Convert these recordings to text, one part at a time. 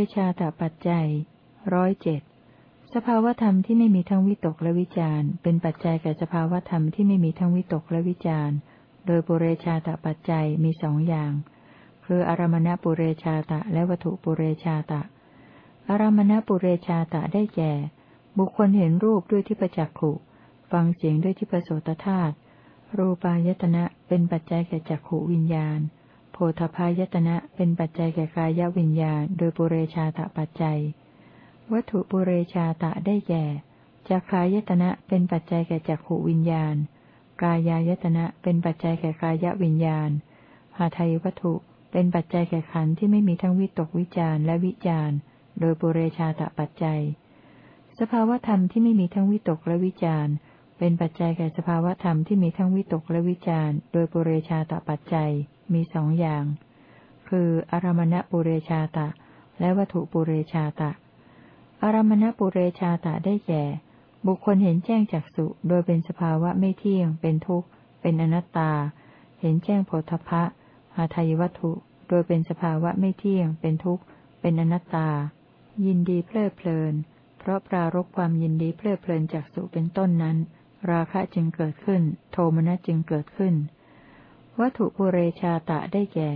ปุเรชาตปัจจัยร้อยเจ็ดสภาวธรรมที่ไม่มีทั้งวิตกและวิจารเป็นปัจจัยแก่สภาวธรรมที่ไม่มีทั้งวิตกและวิจารโดยปุเรชาตปัจจัยมีสองอย่าง คืออารมณปุเรชาตะและวัตถุปุเรชาตะ อารมณปุเรชาตะได้แก่ บุคคลเห็นรูปด้วยที่ประจักขุฟังเสียงด้วยที่ประโสตธาตุรูปายตนะเป็นปัจจัยแก่จักขวิญญาณ ธพายตนะเป็นปัจจัยแก่กายวิญญาณ โดยปุเรชาตะปัจจัย วัตถุปุเรชาตะได้แก่จักขายตนะเป็นปัจจัยแก่จักขวิญญาณ กายายตนะเป็นปัจจัยแก่กายวิญญาณหาไทยวัตถุเป็นปัจจัยแก่ขันธ์ที่ไม่มีทั้งวิตกวิจารและวิจารโดยปุเรชาตะปัจจัย สภาวธรรมที่ไม่มีทั้งวิตกและวิจาร เป็นปัจจัยแก่สภาวธรรมที่มีทั้งวิตกและวิจารโดยปุเรชาตปัจจัยมีสองอย่าง คืออารมณปุเรชาตะ และวัตถุปุเรชาตะ อารมณปุเรชาตะได้แก่ บุคคลเห็นแจ้งจากสุโดยเป็นสภาวะไม่เที่ยง เป็นทุกข์ เป็นอนัตตา เห็นแจ้งโพธพะหาทายวัตถุ โดยเป็นสภาวะไม่เที่ยง เป็นทุกข์ เป็นอนัตตา ยินดีเพลิดเพลิน เพราะปรารกความยินดีเพลิดเพลินจากสุเป็นต้นนั้น ราคะจึงเกิดขึ้น โทมนัสจึงเกิดขึ้น วัตถุปุเรชาตะได้แก่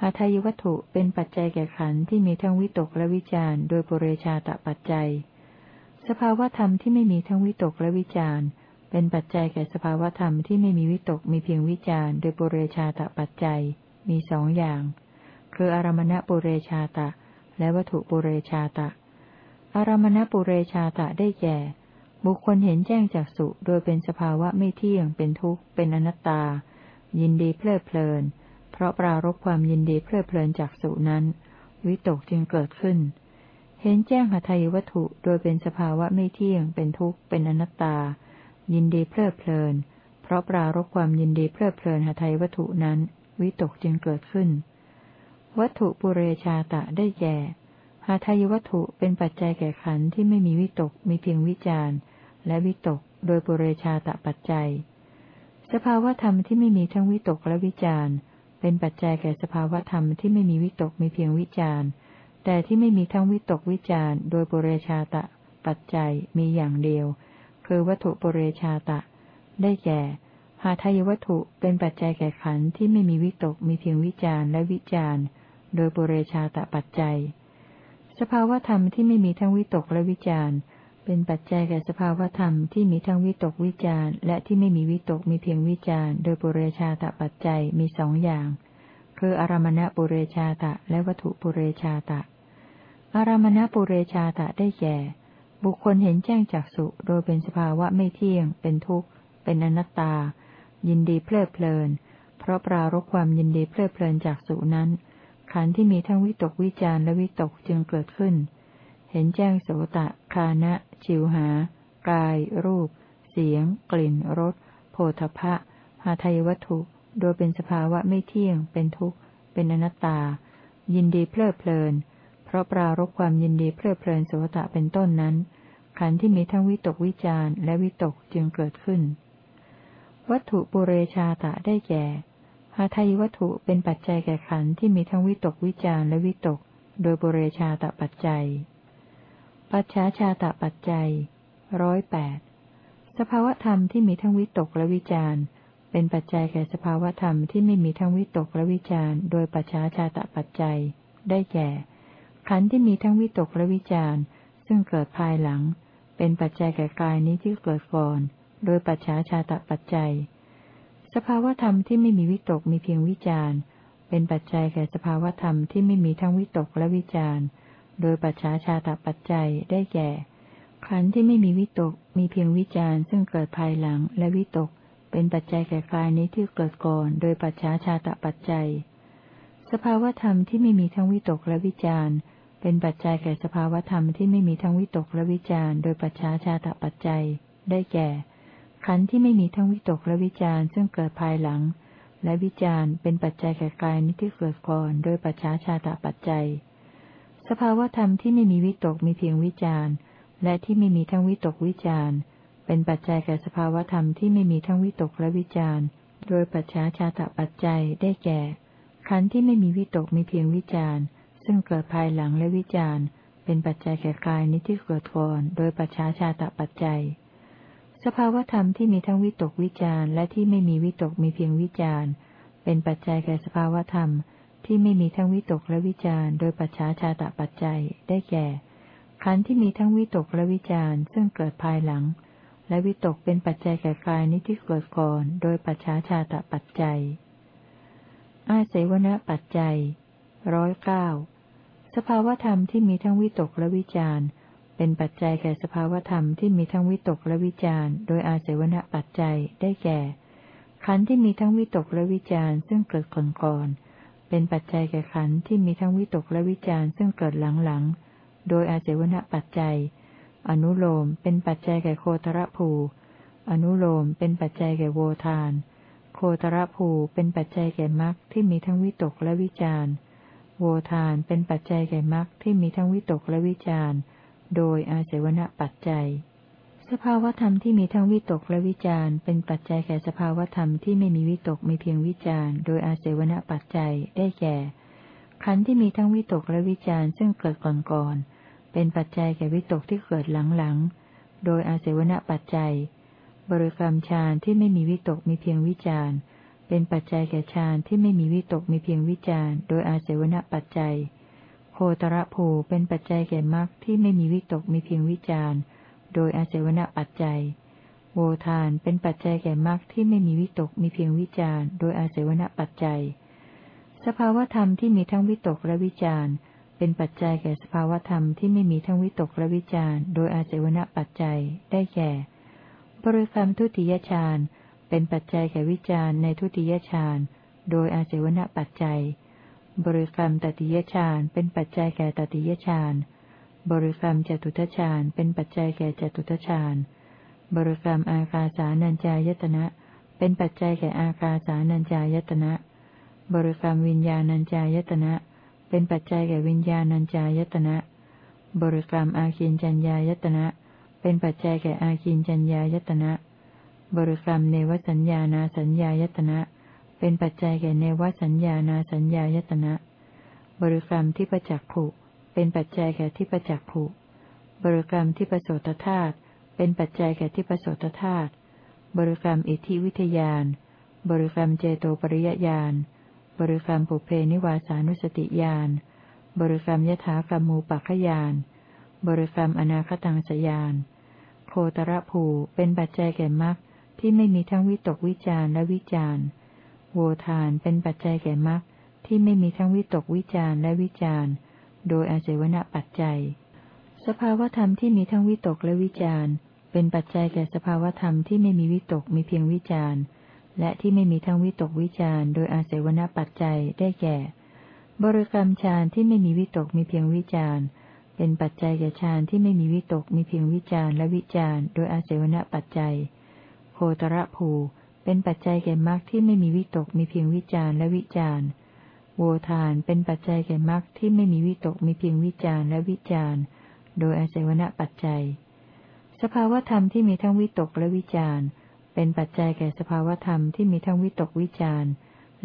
หาทายวัตถุเป็นปัจจัยแก่ขันธ์ที่มีทั้งวิตกและวิจารโดยปุเรชาตะปัจจัย สภาวธรรมที่ไม่มีทั้งวิตกและวิจารเป็นปัจจัยแก่สภาวธรรมที่ไม่มีวิตกมีเพียงวิจารโดยปุเรชาตะปัจจัยมีสองอย่าง คืออารมณปุเรชาตะ และวัตถุปุเรชาตะ อารมณปุเรชาตะได้แก่ บุคคลเห็นแจ้งจากสุโดยเป็นสภาวะไม่เที่ยง เป็นทุกข์ เป็นอนัตตา ยินดีเพลิดเพลิน เพราะปรารบความยินดีเพลิดเพลินจากสุนั้น วิตกจึงเกิดขึ้น เห็นแจ้งหทัยวัตถุโดยเป็นสภาวะไม่เที่ยง เป็นทุกข์ เป็นอนัตตา ยินดีเพลิดเพลิน เพราะปรารบความยินดีเพลิดเพลินหทัยวัตถุนั้น วิตกจึงเกิดขึ้น วัตถุปุเรชาตะได้แก่หาทายวัตถุเป็นปัจจัยแก่ขันธ์ที่ไม่มีวิตก มีเพียงวิจารณ์ และวิตก โดยปุเรชาตะปัจจัย สภาวธรรมที่ไม่มีทั้งวิตกและวิจารเป็นปัจจัยแก่สภาวธรรมที่ไม่มีวิตกมีเพียงวิจารแต่ที่ไม่มีทั้งวิตกวิจารโดยปุเรชาตะ ปัจจัยมีอย่างเดียว คือวัตถุปุเรชาตะ ได้แก่หาทายวัตถุเป็นปัจจัยแก่ขันธ์ที่ไม่มีวิตกมีเพียงวิจารและวิจารโดยปุเรชาตะปัจจัย สภาวธรรมที่ไม่มีทั้งวิตกและวิจาร เป็นปัจจัยแก่สภาวธรรมที่มีทั้งวิตกวิจารและที่ไม่มีวิตกมีเพียงวิจารโดยปุเรชาตะปัจจัยมีสองอย่าง คืออารมณปุเรชาตะ และวัตถุปุเรชาตะ อารมณปุเรชาตะได้แก่ บุคคลเห็นแจ้งจากสุโดยเป็นสภาวะไม่เที่ยง เป็นทุกข์ เป็นอนัตตา ยินดีเพลิดเพลิน เพราะปรารบความยินดีเพลิดเพลินจากสุนั้น ขันธ์ที่มีทั้งวิตกวิจารและวิตกจึงเกิดขึ้น ห็นแจ้งโสตะ คานะ ชิวหา กาย รูป เสียง กลิ่น รส โผฏฐะหาทายวัตถุ โดยเป็นสภาวะไม่เที่ยง เป็นทุกข์ เป็นอนัตตา ยินดีเพลิดเพลิน เพราะปรารบความยินดีเพลิดเพลินโสตะเป็นต้นนั้น ขันธ์ที่มีทั้งวิตกวิจารและวิตกจึงเกิดขึ้น วัตถุปุเรชาตะได้แก่หาทายวัตถุเป็นปัจจัยแก่ขันธ์ที่มีทั้งวิตกวิจารและวิตก โดยปุเรชาตะปัจจัย ปัจฉาชาตะปัจจัยร้อยแปดสภาวธรรมที่มีทั้งวิตกและวิจารเป็นปัจจัยแก่สภาวธรรมที่ไม่มีทั้งวิตกและวิจารโดยปัจฉาชาตะปัจจัย ได้แก่ขันธ์ที่มีทั้งวิตกและวิจารซึ่งเกิดภายหลัง เป็นปัจจัยแก่กายนี้ที่เกิดก่อน โดยปัจฉาชาตะปัจจัย สภาวธรรมที่ไม่มีวิตกมีเพียงวิจารเป็นปัจจัยแก่สภาวธรรมที่ไม่มีทั้งวิตกและวิจาร โดยปัจฉาชาตปัจจัยได้แก่ ขันธ์ที่ไม่มีวิตกมีเพียงวิจารณ์ซึ่งเกิดภายหลังและวิตก เป็นปัจจัยแก่กายนี้ที่เกิดก่อน โดยปัจฉาชาตปัจจัย สภาวธรรมที่ไม่มีทั้งวิตกและวิจารณ์ เป็นปัจจัยแก่สภาวธรรมที่ไม่มีทั้งวิตกและวิจารณ์ โดยปัจฉาชาตปัจจัย ได้แก่ ขันธ์ที่ไม่มีทั้งวิตกและวิจารณ์ซึ่งเกิดภายหลังและวิจารณ์เป็นปัจจัยแก่กายนี้ที่เกิดก่อนโดยปัจฉาชาตปัจจัย สภาวธรรมที่ไม่มีวิตกมีเพียงวิจารณ์ และที่ไม่มีทั้งวิตกวิจารณ์เป็นปัจจัยแก่สภาวธรรมที่ไม่มีทั้งวิตกและวิจารณ์ โดยปัจฉาชาตปัจจัยได้แก่ ขันธ์ที่ไม่มีวิตกมีเพียงวิจารณ์ ซึ่งเกิดภายหลังและวิจารณ์ เป็นปัจจัยแก่กายนี้ที่เกิดก่อนโดยปัจฉาชาตปัจจัย สภาวธรรมที่มีทั้งวิตกวิจารณ์ และที่ไม่มีวิตกมีเพียงวิจารณ์ เป็นปัจจัยแก่สภาวธรรม ที่ไม่มีทั้งวิตกและวิจารโดยปัจฉาชาตปัจจัยได้แก่ ขันธ์ที่มีทั้งวิตกและวิจารซึ่งเกิดภายหลัง และวิตกเป็นปัจจัยแก่กายนี้ที่เกิดก่อนโดยปัจฉาชาตปัจจัย อาเสวนปัจจัยร้อยเก้าสภาวธรรมที่มีทั้งวิตกและวิจารเป็นปัจจัยแก่สภาวธรรมที่มีทั้งวิตกและวิจารโดยอาเสวนปัจจัยได้แก่ ขันธ์ที่มีทั้งวิตกและวิจารซึ่งเกิดก่อนก่อน เป็นปัจจัยแก่ขันธ์ที่มีทั้งวิตกและวิจารณ์ซึ่งเกิดหลังๆ โดยอาเสวนปัจจัย อนุโลมเป็นปัจจัยแก่โคตรภู อนุโลมเป็นปัจจัยแก่โวทาน โคตรภูเป็นปัจจัยแก่มรรคที่มีทั้งวิตกและวิจารณ์ โวทานเป็นปัจจัยแก่มรรคที่มีทั้งวิตกและวิจารณ์ โดยอาเสวนปัจจัย สภาวธรรมที่มีทั้งวิตกและวิจารเป็นปัจจัยแก่สภาวธรรมที่ไม่มีวิตกมีเพียงวิจารโดยอาเสวนปัจจัยได้แก่ ขันธ์ที่มีทั้งวิตกและวิจารซึ่งเกิดก่อนก่อนเป็นปัจจัยแก่วิตกที่เกิดหลังๆโดยอาเสวนปัจจัย บริกรรมฌานที่ไม่มีวิตกมีเพียงวิจารเป็นปัจจัยแก่ฌานที่ไม่มีวิตกมีเพียงวิจารโดยอาเสวนปัจจัย โคตรภูเป็นปัจจัยแก่มรรคที่ไม่มีวิตกมีเพียงวิจารณ์ โดยอาศัยวณปัจจัย โวทานเป็นปัจจัยแก่มรรคที่ไม่มีวิตกมีเพียงวิจารโดยอาศัยวณปัจจัย สภาวธรรมที่มีทั้งวิตกและวิจารเป็นปัจจัยแก่สภาวธรรมที่ไม่มีทั้งวิตกและวิจารโดยอาศัยวณปัจจัย ได้แก่ บริกรรมทุติยฌานเป็นปัจจัยแก่วิจารในทุติยฌานโดยอาศัยวณปัจจัย บริกรรมตติยฌานเป็นปัจจัยแก่ตติยฌาน บริกรรมจตุทชาญเป็นปัจจัยแก่จตุทชาญ บริกรรมอากาสานัญจายตนะ เป็นปัจจัยแก่อากาสานัญจายตนะ บริกรรมวิญญาณัญจายตนะ เป็นปัจจัยแก่วิญญาณัญจายตนะ บริกรรมอาคินจัญญายตนะ เป็นปัจจัยแก่อาคินจัญญายตนะ บริกรรมเนวสัญญานาสัญญายตนะ เป็นปัจจัยแก่เนวสัญญานาสัญญายตนะ บริกรรมที่ประจักขุ เป็นปัจจัยแก่ที่ประจักขุบริกรรมที่ประโสตธาตุเป็นปัจจัยแก่ที่ประโสตธาตุบริกรรมอิทธิวิทยาน บริกรรมเจโตปริยญาณ บริกรรมปุเพนิวาสานุสติญาณ บริกรรมยถากรรมูปัคยาน บริกรรมอนาคตังสยาน โคตรภูเป็นปัจจัยแก่มรรคที่ไม่มีทั้งวิตกวิจารและวิจารโวทานเป็นปัจจัยแก่มรรคที่ไม่มีทั้งวิตกวิจารและวิจาร โดยอาศัยวณปัจจัย สภาวธรรมที่มีทั้งวิตกและวิจารเป็นปัจจัยแก่สภาวธรรมที่ไม่มีวิตกมีเพียงวิจารและที่ไม่มีทั้งวิตกวิจารโดยอาศัยวณปัจจัยได้แก่ บริกรรมฌานที่ไม่มีวิตกมีเพียงวิจารเป็นปัจจัยแก่ฌานที่ไม่มีวิตกมีเพียงวิจารและวิจารโดยอาศัยวณปัจจัย โคตรภูเป็นปัจจัยแก่มรรคที่ไม่มีวิตกมีเพียงวิจารและวิจาร โวทานเป็นปัจจัยแก่มรรคที่ไม่มีวิตกมีเพียงวิจารและวิจารโดยอาศัยวณปัจจัย สภาวธรรมที่มีทั้งวิตกและวิจารเป็นปัจจัยแก่สภาวธรรมที่มีทั้งวิตกวิจาร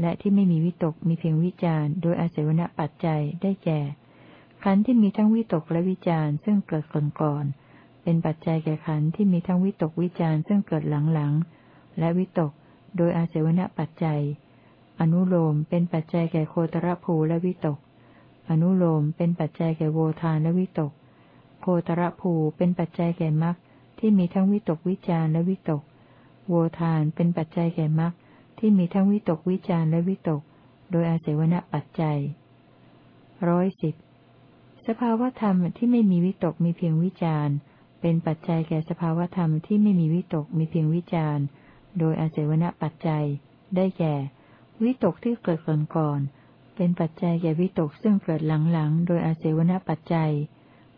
และที่ไม่มีวิตกมีเพียงวิจารโดยอาศัยวณปัจจัยได้แก่ ขันธ์ที่มีทั้งวิตกและวิจารซึ่งเกิดก่อนก่อนเป็นปัจจัยแก่ขันธ์ที่มีทั้งวิตกวิจารซึ่งเกิดหลังๆและวิตกโดยอาศัยวณปัจจัย อนุโลมเป็นปัจจัยแก่โคตรภูและวิตก อนุโลมเป็นปัจจัยแก่โวทานและวิตก โคตรภูเป็นปัจจัยแก่มรรคที่มีทั้งวิตกวิจารและวิตก โวทานเป็นปัจจัยแก่มรรคที่มีทั้งวิตกวิจารและวิตก โดยอาศัยวณปัจจัยร้อยสิบสภาวธรรมที่ไม่มีวิตกมีเพียงวิจารเป็นปัจจัยแก่สภาวธรรมที่ไม่มีวิตกมีเพียงวิจารโดยอาศัยวณปัจจัย ได้แก่ วิตกที่เกิดก่อนก่อนเป็นปัจจัยแก่วิตกซึ่งเกิดหลังๆ โดยอาศัยวณปัจจัย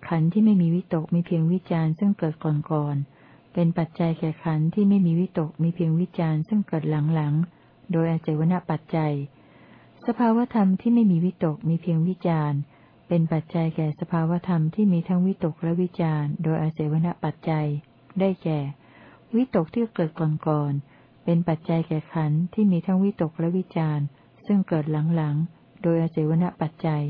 ขันธ์ที่ไม่มีวิตกมีเพียงวิจารณ์ซึ่งเกิดก่อนก่อนเป็นปัจจัยแก่ขันธ์ที่ไม่มีวิตกมีเพียงวิจารณ์ซึ่งเกิดหลังๆ โดยอาศัยวณปัจจัย สภาวธรรมที่ไม่มีวิตกมีเพียงวิจารณ์ เป็นปัจจัยแก่สภาวธรรมที่มีทั้งวิตกและวิจารณ์ โดยอาศัยวณปัจจัย ได้แก่ วิตกที่เกิดก่อนก่อน เป็นปัจจัยแก่ขันธ์ที่มีทั้งวิตกและวิจารซึ่งเกิดหลังๆ โดยอาศัยวณปัจจัย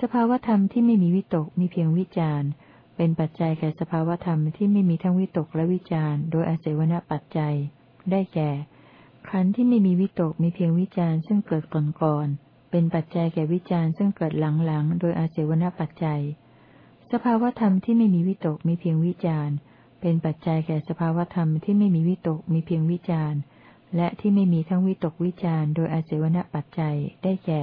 สภาวธรรมที่ไม่มีวิตกมีเพียงวิจารณ์ เป็นปัจจัยแก่สภาวธรรมที่ไม่มีทั้งวิตกและวิจารณ์ โดยอาศัยวณปัจจัย ได้แก่ ขันธ์ที่ไม่มีวิตกมีเพียงวิจารณ์ซึ่งเกิดก่อนก่อนเป็นปัจจัยแก่วิจารณ์ซึ่งเกิดหลังๆ โดยอาศัยวณปัจจัย สภาวธรรมที่ไม่มีวิตกมีเพียงวิจารณ์ เป็นปัจจัยแก่สภาวธรรมที่ไม่มีวิตกมีเพียงวิจารณ์ และที่ไม่มีทั้งวิตกวิจารณ์โดยอาศัยวณปัจจัยได้แก่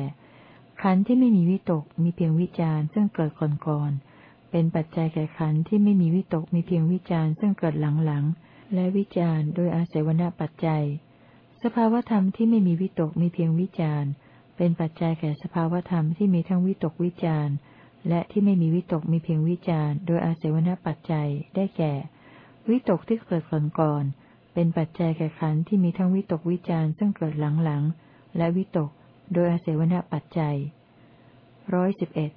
ขันธ์ที่ไม่มีวิตกมีเพียงวิจารณ์ซึ่งเกิดก่อนๆเป็นปัจจัยแก่ขันธ์ที่ไม่มีวิตกมีเพียงวิจารณ์ซึ่งเกิดหลังๆและวิจารณ์โดยอาศัยวณปัจจัย สภาวธรรมที่ไม่มีวิตกมีเพียงวิจารณ์ เป็นปัจจัยแก่สภาวธรรมที่มีทั้งวิตกวิจารและที่ไม่มีวิตกมีเพียงวิจารโดยอาศัยวณปัจจัยได้แก่ วิตกที่เกิดก่อนก่อนเป็นปัจจัยแก่ขันธ์ที่มีทั้งวิตกวิจารซึ่งเกิดหลังๆ และวิตก โดยอาศัยวณปัจจัยร้อยสิบเอ็ด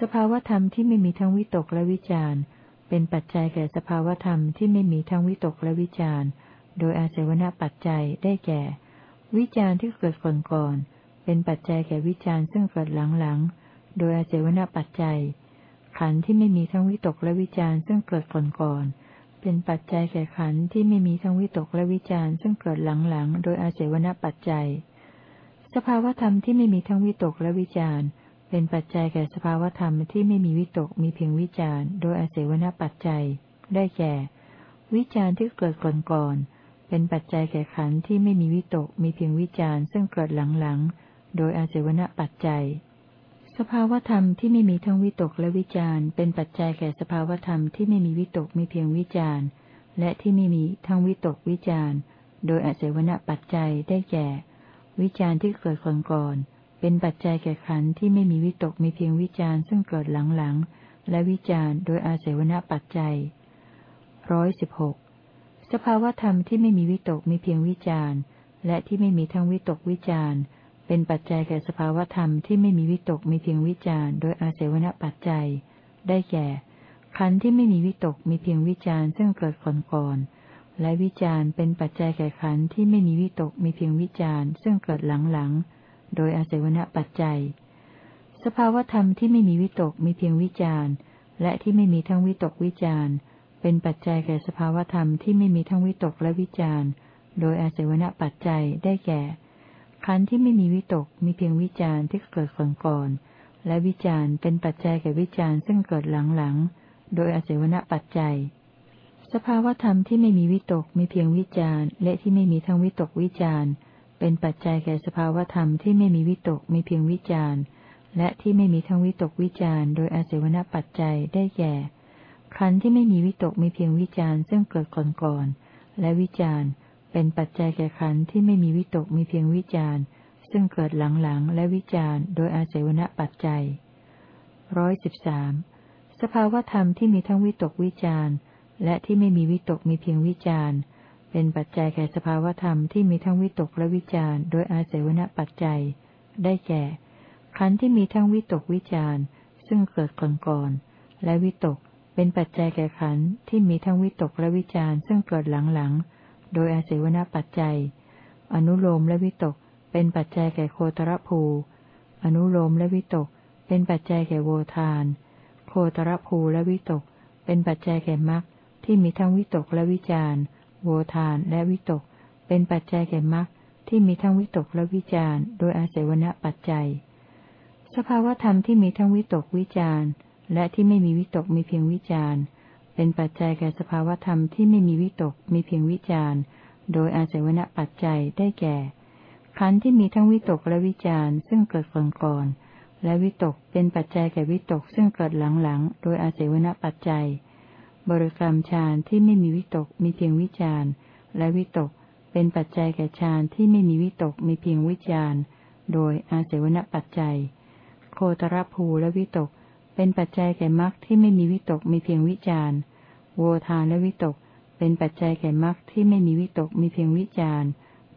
สภาวธรรมที่ไม่มีทั้งวิตกและวิจารเป็นปัจจัยแก่สภาวธรรมที่ไม่มีทั้งวิตกและวิจารโดยอาศัยวณปัจจัยได้แก่ วิจารที่เกิดก่อนก่อนเป็นปัจจัยแก่วิจารซึ่งเกิดหลังๆ โดยอาศัยวณปัจจัย ขันธ์ที่ไม่มีทั้งวิตกและวิจารซึ่งเกิดก่อนๆ เป็นปัจจัยแก่ขันธ์ที่ไม่มีทั้งวิตกและวิจารณ์ซึ่งเกิดหลังๆ โดยอาศัยวณปัจจัย สภาวธรรมที่ไม่มีทั้งวิตกและวิจารณ์ เป็นปัจจัยแก่สภาวธรรมที่ไม่มีวิตกมีเพียงวิจารณ์ โดยอาศัยวณปัจจัย ได้แก่ วิจารณ์ที่เกิดก่อนๆ เป็นปัจจัยแก่ขันธ์ที่ไม่มีวิตกมีเพียงวิจารณ์ซึ่งเกิดหลังๆ โดยอาศัยวณปัจจัย สภาวธรรมที่ไม่มีทั้งวิตกและวิจารเป็นปัจจัยแก่สภาวธรรมที่ไม่มีวิตกมีเพียงวิจารและที่ไม่มีทั้งวิตกวิจารโดยอาศัยวณปัจจัยได้แก่ วิจารที่เกิดก่อนก่อนเป็นปัจจัยแก่ขันธ์ที่ไม่มีวิตกมีเพียงวิจารซึ่งเกิดหลังๆและวิจารโดยอาศัยวณปัจจัยร้อยสิบหกสภาวธรรมที่ไม่มีวิตกมีเพียงวิจารและที่ไม่มีทั้งวิตกวิจาร เป็นปัจจัยแก่สภาวธรรมที่ไม่มีวิตกมีเพียงวิจารโดยอาศัยวณปัจจัย ได้แก่ ขันธ์ที่ไม่มีวิตกมีเพียงวิจารซึ่งเกิดก่อนก่อนและวิจารเป็นปัจจัยแก่ขันธ์ที่ไม่มีวิตกมีเพียงวิจารซึ่งเกิดหลังๆโดยอาศัยวณปัจจัย สภาวธรรมที่ไม่มีวิตกมีเพียงวิจารและที่ไม่มีทั้งวิตกวิจารเป็นปัจจัยแก่สภาวธรรมที่ไม่มีทั้งวิตกและวิจารโดยอาศัยวณปัจจัยได้แก่ ขันธ์ที่ไม่มีวิตกมีเพียงวิจารณ์ที่เกิดก่อนก่อนและวิจารณ์เป็นปัจจัยแก่วิจารณ์ซึ่งเกิดหลังๆ โดยอาศัยวณปัจจัย สภาวธรรมที่ไม่มีวิตกมีเพียงวิจารณ์และที่ไม่มีทั้งวิตกวิจารณ์ เป็นปัจจัยแก่สภาวธรรมที่ไม่มีวิตกมีเพียงวิจารณ์ และที่ไม่มีทั้งวิตกวิจารณ์ โดยอาศัยวณปัจจัยได้แก่ขันธ์ที่ไม่มีวิตกมีเพียงวิจารณ์ซึ่งเกิดก่อนก่อนและวิจารณ์ เป็นปัจจัยแก่ขันธ์ที่ไม่มีวิตกมีเพียงวิจารณ์ ซึ่งเกิดหลังๆและวิจารณ์ โดยอาศัยวณปัจจัยร้อยสิบสามสภาวธรรมที่มีทั้งวิตกวิจารณ์ และที่ไม่มีวิตกมีเพียงวิจารณ์ เป็นปัจจัยแก่สภาวธรรมที่มีทั้งวิตกและวิจารณ์ โดยอาศัยวณปัจจัย ได้แก่ ขันธ์ที่มีทั้งวิตกวิจารณ์ ซึ่งเกิดก่อนๆและวิตก เป็นปัจจัยแก่ขันธ์ที่มีทั้งวิตกและวิจารณ์ ซึ่งเกิดหลังๆ โดยอาศัยวณปัจจัย อนุโลมและวิตก เป็นปัจจัยแก่โคตรภู อนุโลมและวิตก เป็นปัจจัยแก่โวทาน โคตรภูและวิตก เป็นปัจจัยแก่มรรคที่มีทั้งวิตกและวิจารโวทานและวิตก เป็นปัจจัยแก่มรรคที่มีทั้งวิตกและวิจารโดยอาศัยวณปัจจัย สภาวธรรมที่มีทั้งวิตกวิจารและที่ไม่มีวิตกมีเพียงวิจาร เป็นปัจจัยแก่สภาวธรรมที่ไม่มีวิตกมีเพียงวิจารณ์ โดยอาศัยวณปัจจัยได้แก่ ขันธ์ที่มีทั้งวิตกและวิจารณ์ซึ่งเกิดก่อนก่อนและวิตกเป็นปัจจัยแก่วิตกซึ่งเกิดหลังๆ โดยอาศัยวณปัจจัย บริกรรมฌานที่ไม่มีวิตกมีเพียงวิจารณ์ และวิตกเป็นปัจจัยแก่ฌานที่ไม่มีวิตกมีเพียงวิจารณ์ โดยอาศัยวณปัจจัย โคตรภูและวิตกเป็นปัจจัยแก่มรรคที่ไม่มีวิตกมีเพียงวิจาร โวทานและวิตก เป็นปัจจัยแก่มรรคที่ไม่มีวิตกมีเพียงวิจาร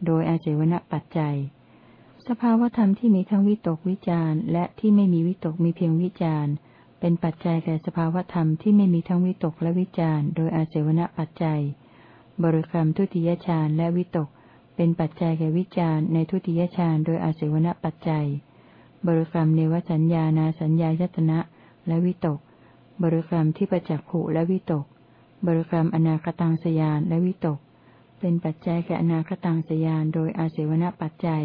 โดยอาศัยวณปัจจัย สภาวธรรมที่มีทั้งวิตกวิจารและที่ไม่มีวิตกมีเพียงวิจารเป็นปัจจัยแก่สภาวธรรมที่ไม่มีทั้งวิตกและวิจารโดยอาศัยวณปัจจัย บริกรรมทุติยฌานและวิตก เป็นปัจจัยแก่วิจารในทุติยฌานโดยอาศัยวณปัจจัย บริกรรมเนวสัญญานาสัญญายตนะและวิตก บริกรรมที่ประจักขุและวิตก บริกรรมอนาคตังสยานและวิตก เป็นปัจจัยแก่อนาคตังสยานโดยอาศัยวณปัจจัย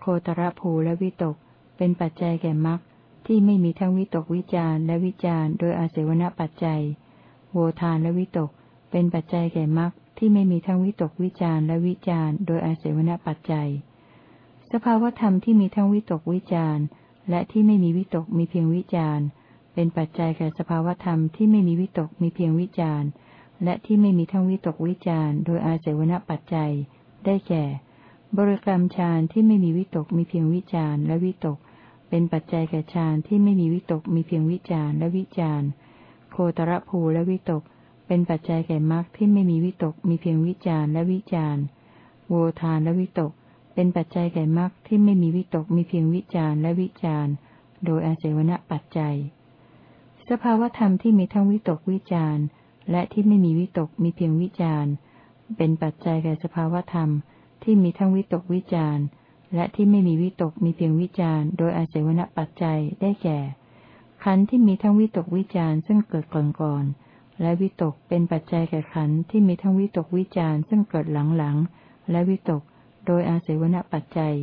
โคตรภูและวิตก เป็นปัจจัยแก่มรรคที่ไม่มีทั้งวิตกวิจารและวิจารโดยอาศัยวณปัจจัย โวทานและวิตก เป็นปัจจัยแก่มรรคที่ไม่มีทั้งวิตกวิจารและวิจารโดยอาศัยวณปัจจัย สภาวธรรมที่มีทั้งวิตกวิจารและที่ไม่มีวิตกมีเพียงวิจารเป็นปัจจัยแก่สภาวธรรมที่ไม่มีวิตกมีเพียงวิจาร และที่ไม่มีทั้งวิตกวิจารโดยอาศัยวณปัจจัย ได้แก่ บริกรรมฌานที่ไม่มีวิตกมีเพียงวิจารและวิตก เป็นปัจจัยแก่ฌานที่ไม่มีวิตกมีเพียงวิจารและวิจารโคตรภูและวิตก เป็นปัจจัยแก่มรรคที่ไม่มีวิตกมีเพียงวิจารและวิจารโวทานและวิตก เป็นปัจจัยแก่มรรคที่ไม่มีวิตกมีเพียงวิจารและวิจารโดยอาศัยวณปัจจัย สภาวธรรมที่มีทั้งวิตกวิจาร และที่ไม่มีวิตกมีเพียงวิจารเป็นปัจจัยแก่สภาวธรรม ที่มีทั้งวิตกวิจารและที่ไม่มีวิตกมีเพียงวิจารโดยอาศัยวณปัจจัยได้แก่ ขันธ์ที่มีทั้งวิตกวิจารซึ่งเกิดก่อนก่อนและวิตกเป็นปัจจัยแก่ขันธ์ที่มีทั้งวิตกวิจารซึ่งเกิดหลังหลังและวิตก โดยอาศัยวณปัจจัย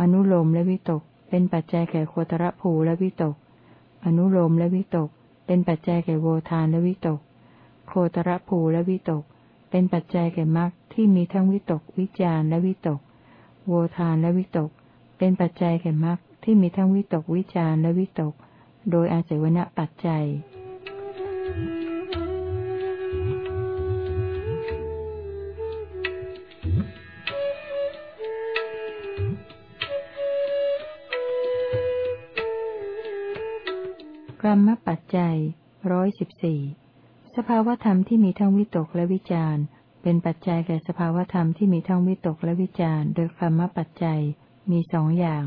อนุโลมและวิตก เป็นปัจจัยแก่โคตรภูและวิตก อนุโลมและวิตก เป็นปัจจัยแก่โวทานและวิตก คตรภูและวิตก เป็นปัจจัยแก่มรรคที่มีทั้งวิตก วิจารและวิตก โวทานและวิตก เป็นปัจจัยแก่มรรคที่มีทั้งวิตกวิจารและวิตก โดยอาศัยวณปัจจัยกรรมปัจจัยร้อยสิบสี่ สภาวธรรมที่มีทั้งวิตกและวิจารเป็นปัจจัยแก่สภาวธรรมที่มีทั้งวิตกและวิจารโดยกรรมปัจจัยมีสองอย่าง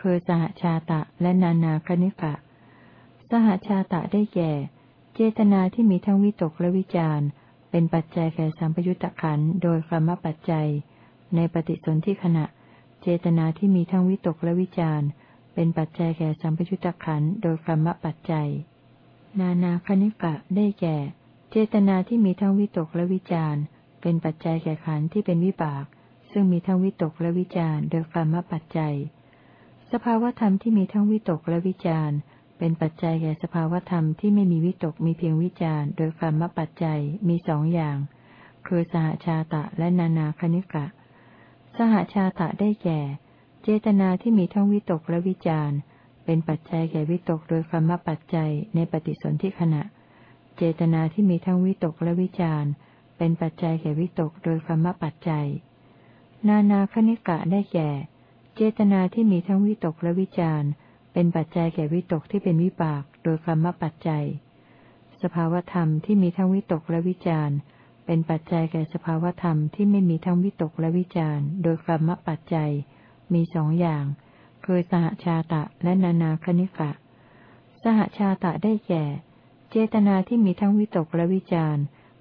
คือสหชาตะและนานาคณิกะ สหชาตะได้แก่ เจตนาที่มีทั้งวิตกและวิจารเป็นปัจจัยแก่สัมปยุตตะขันโดยกรรมปัจจัย ในปฏิสนธิขณะ เจตนาที่มีทั้งวิตกและวิจารเป็นปัจจัยแก่สัมปยุตตะขันโดยกรรมปัจจัย นานาคณิกะได้แก่ เจตนาที่มีทั้งวิตกและวิจารเป็นปัจจัยแก่ขันธ์ที่เป็นวิบาก ซึ่งมีทั้งวิตกและวิจารโดยกรรมปัจจัย สภาวธรรมที่มีทั้งวิตกและวิจารเป็นปัจจัยแก่สภาวธรรมที่ไม่มีวิตกมีเพียงวิจารโดยกรรมปัจจัยมีสองอย่าง คือสหชาตะและนานาคณิกะ สหชาตะได้แก่ เจตนาที่มีทั้งวิตกและวิจาร เป็นปัจจัยแก่วิตกโดยกรรมปัจจัยในปฏิสนธิขณะ เจตนาที่มีทั้งวิตกและวิจารเป็นปัจจัยแก่วิตกโดยกรรมปัจจัย นานาคณิกะได้แก่ เจตนาที่มีทั้งวิตกและวิจารเป็นปัจจัยแก่วิตกที่เป็นวิบากโดยกรรมปัจจัย สภาวธรรมที่มีทั้งวิตกและวิจารเป็นปัจจัยแก่สภาวธรรมที่ไม่มีทั้งวิตกและวิจารโดยกรรมปัจจัย มีสองอย่าง คือสหชาตะและนานาคณิกะ สหชาตะได้แก่ เจตนาที่มีทั้งวิตกและวิจาร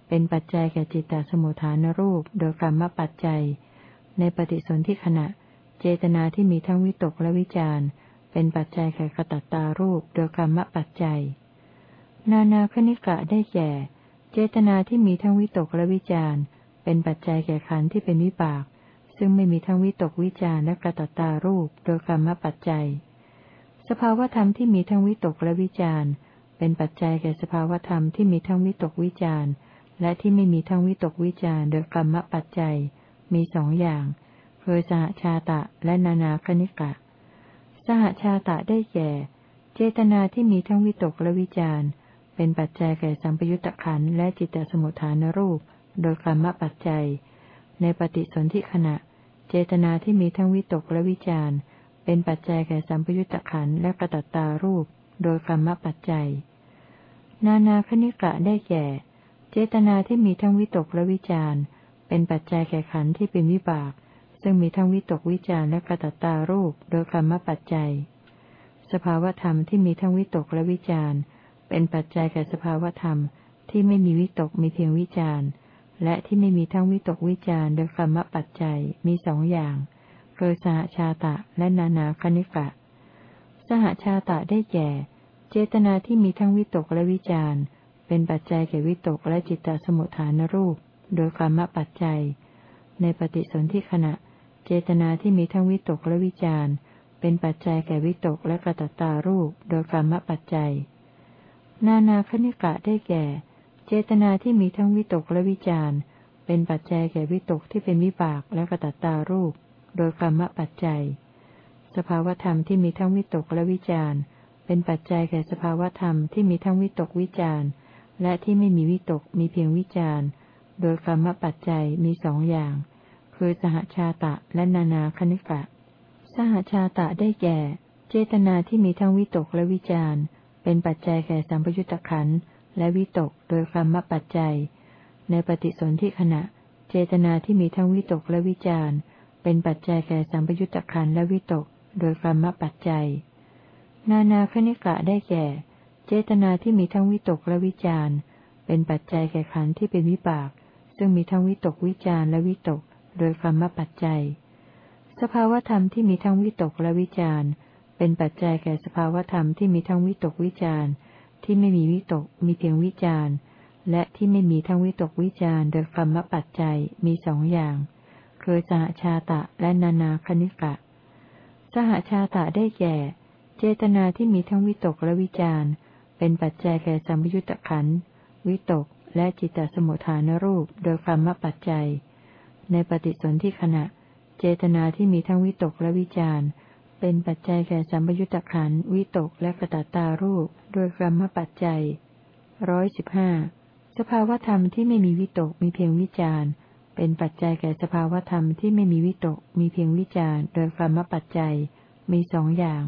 เป็นปัจจัยแก่จิตตสมุทฐานรูป โดยกรรมปัจจัย ในปฏิสนธิขณะ เจตนาที่มีทั้งวิตกและวิจารเป็นปัจจัยแก่กตัตตารูป โดยกรรมปัจจัย นานาคณิกะได้แก่ เจตนาที่มีทั้งวิตกและวิจารเป็นปัจจัยแก่ขันธ์ที่เป็นวิบาก ซึ่งไม่มีทั้งวิตกวิจารและกระตัตตารูปโดยกรรมปัจจัย สภาวธรรมที่มีทั้งวิตกและวิจารเป็นปัจจัยแก่สภาวธรรมที่มีทั้งวิตกวิจารและที่ไม่มีทั้งวิตกวิจารโดยกรรมปัจจัย มีสองอย่างคือสหชาตะและนานาคณิกะ สหชาตะได้แก่ เจตนาที่มีทั้งวิตกและวิจารเป็นปัจจัยแก่สัมปยุตตะขันและจิตตสมุทฐานรูป โดยกรรมปัจจัย ในปฏิสนธิขณะ เจตนาที่มีทั้งวิตกและวิจารเป็นปัจจัยแก่สัมปยุตตะขันและกระตัตตารูป โดยกรรมปัจจัย นานาคณิกะได้แก่ เจตนาที่มีทั้งวิตกและวิจารเป็นปัจจัยแก่ขันที่เป็นวิบาก ซึ่งมีทั้งวิตกวิจารและกระตัตตารูป โดยกรรมปัจจัย สภาวธรรมที่มีทั้งวิตกและวิจารเป็นปัจจัยแก่สภาวธรรมที่ไม่มีวิตกมีเพียงวิจาร และที่ไม่มีทั้งวิตกวิจารโดยกรรมปัจจัยมีสองอย่าง คือสหชาตะและนานาคณิกะ สหชาตะได้แก่ เจตนาที่มีทั้งวิตกและวิจารเป็นปัจจัยแก่วิตกและจิตตสมุทฐานรูป โดยกรรมปัจจัย ในปฏิสนธิขณะ เจตนาที่มีทั้งวิตกและวิจารเป็นปัจจัยแก่วิตกและกระตัตตารูป โดยกรรมปัจจัย นานาคณิกะได้แก่ เจตนาที่มีทั้งวิตกและวิจารเป็นปัจจัยแก่วิตกที่เป็นวิบากและกระตัตตารูป โดยกรรมปัจจัย สภาวธรรมที่มีทั้งวิตกและวิจารเป็นปัจจัยแก่สภาวธรรมที่มีทั้งวิตกวิจารและที่ไม่มีวิตกมีเพียงวิจารโดยกรรมปัจจัยมีสองอย่าง คือสหชาตะและนานาคณิกะ สหชาตะได้แก่ เจตนาที่มีทั้งวิตกและวิจารเป็นปัจจัยแก่สัมปยุตตะขัน และวิตกโดยกรรมปัจจัย ในปฏิสนธิขณะ เจตนาที่มีทั้งวิตกและวิจารเป็นปัจจัยแก่สัมปยุตตะขันและวิตก โดยกรรมปัจจัย นานาคณิกะได้แก่ เจตนาที่มีทั้งวิตกและวิจารเป็นปัจจัยแก่ขันที่เป็นวิบาก ซึ่งมีทั้งวิตกวิจารและวิตก โดยกรรมปัจจัย สภาวธรรมที่มีทั้งวิตกและวิจารเป็นปัจจัยแก่สภาวธรรมที่มีทั้งวิตกวิจาร ที่ไม่มีวิตกมีเพียงวิจารและที่ไม่มีทั้งวิตกวิจารโดยกรรมปัจจัยมีสองอย่าง คือสหชาตะและนานาคณิกะ สหชาตะได้แก่ เจตนาที่มีทั้งวิตกและวิจารเป็นปัจจัยแก่สัมยุญตะขันวิตกและจิตตสมุทฐานรูปโดยกรรมปัจจัย ในปฏิสนธิขณะ เจตนาที่มีทั้งวิตกและวิจาร เป็นปัจจัยแก่สัมยุญตะขันวิตกและกระตาตารูปโดยกรรมปัจจัยร้อยสิบห้าสภาวธรรมที่ไม่มีวิตกมีเพียงวิจารเป็นปัจจัยแก่สภาวธรรมที่ไม่มีวิตกมีเพียงวิจารโดยกรรมปัจจัยมีสองอย่าง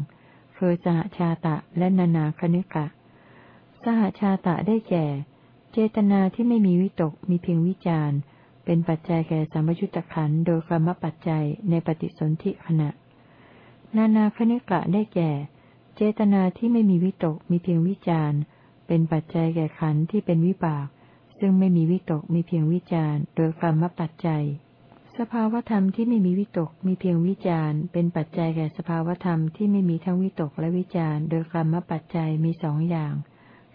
คือสหชาตะและนานาคณิกะ สหชาตะได้แก่ เจตนาที่ไม่มีวิตกมีเพียงวิจารเป็นปัจจัยแก่สัมยุญตะขันโดยกรรมปัจจัยในปฏิสนธิขณะ นานาคณิกะได้แก่ เจตนาที่ไม่มีวิตกมีเพียงวิจารเป็นปัจจัยแก่ขันที่เป็นวิบาก ซึ่งไม่มีวิตกมีเพียงวิจารโดยกรรมปัจจัย สภาวธรรมที่ไม่มีวิตกมีเพียงวิจารเป็นปัจจัยแก่สภาวธรรมที่ไม่มีทั้งวิตกและวิจารโดยกรรมปัจจัยมีสองอย่าง